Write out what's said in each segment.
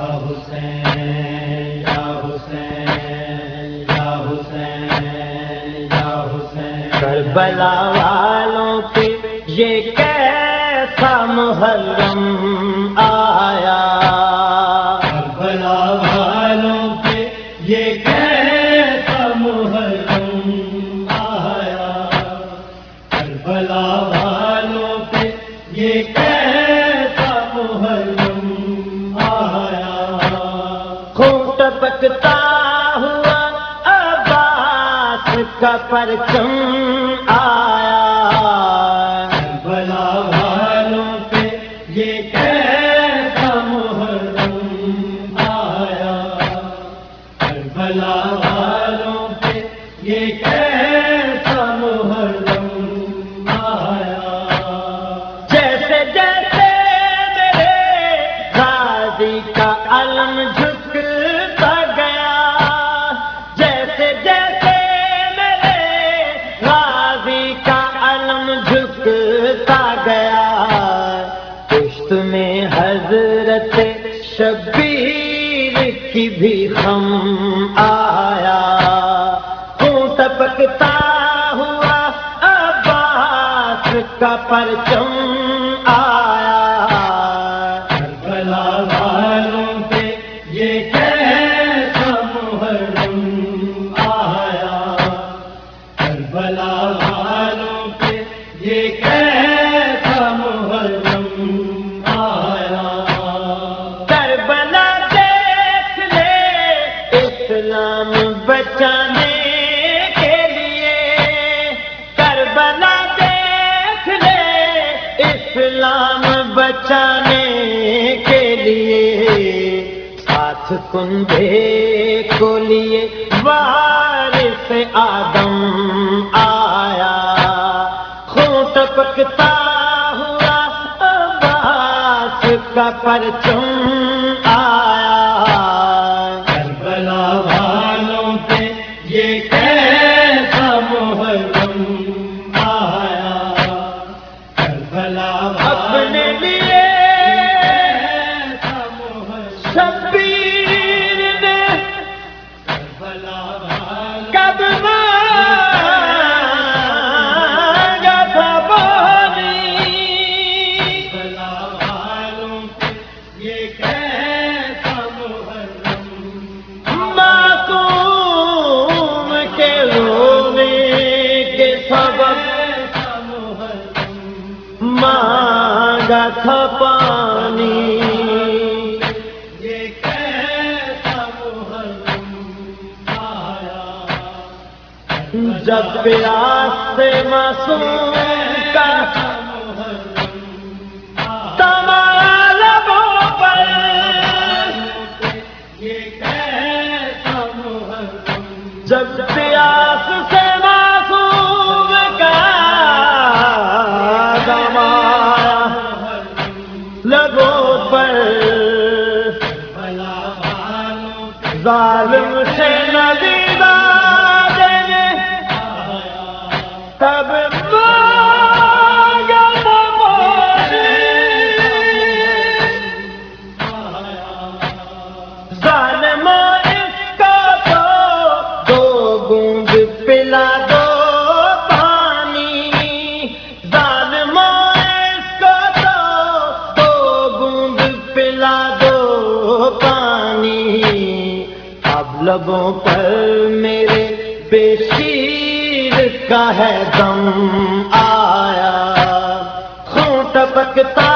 حسین یا حسین یا حسین یا حسین۔ کربلا والوں پہ یہ کیسا محرم خون ہوا عباس کا پرچم آیا۔ بلا والوں پہ یہ کیسا محرم آیا۔ کربلا آیا۔ ہوں ٹپکتا ہوا عباس کا پرچم بچانے کے لیے کربلا دیکھ لے اسلام بچانے کے لیے ساتھ کندھے کو لیے وارث آدم آیا خون ٹپکتا ہوا عباس کا پرچم محرم تھا پانی۔ جب پیاس سے معصوم کا لبوں پر میرے بے شیر کا ہے دم آیا۔ خون ٹپکتا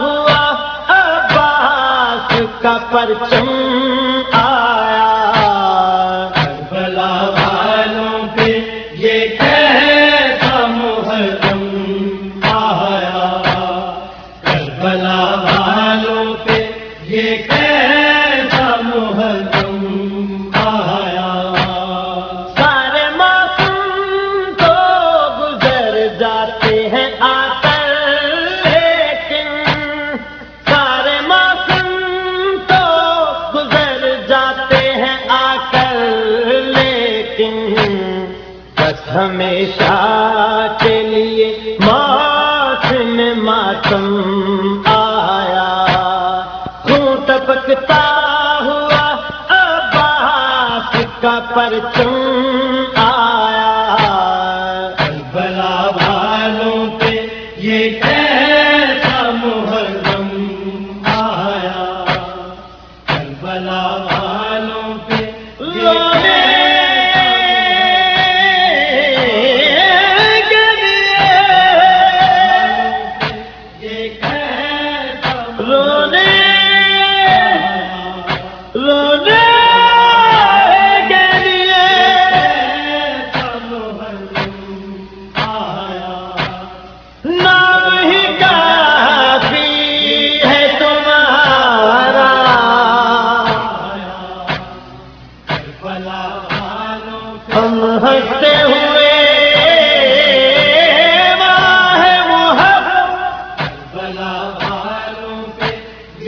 ہوا عباس کا پرچم ہمیشہ کے لیے ماتم ماتم آیا۔ خوں ٹپکتا ہوا عباس کا پرچم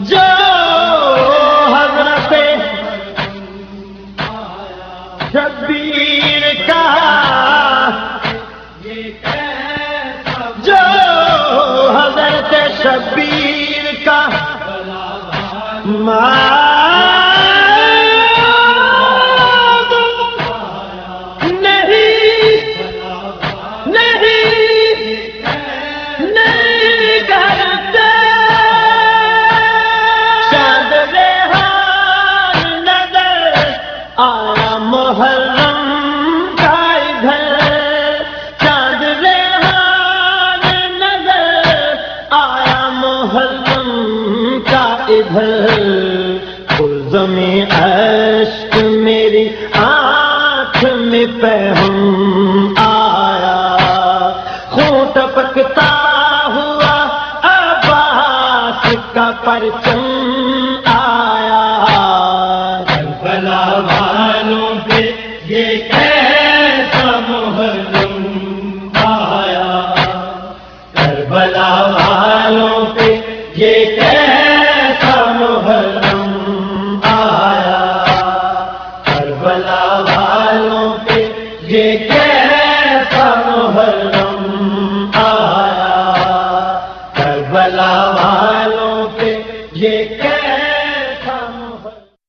جو حضرت شبیر کا جو حضرت شبیر کا آیا محرم کا ادھر، چاند ریحان نظر، آیا محرم کا ادھر۔ قلزم عشق میری آنکھ میں پہ ہوں۔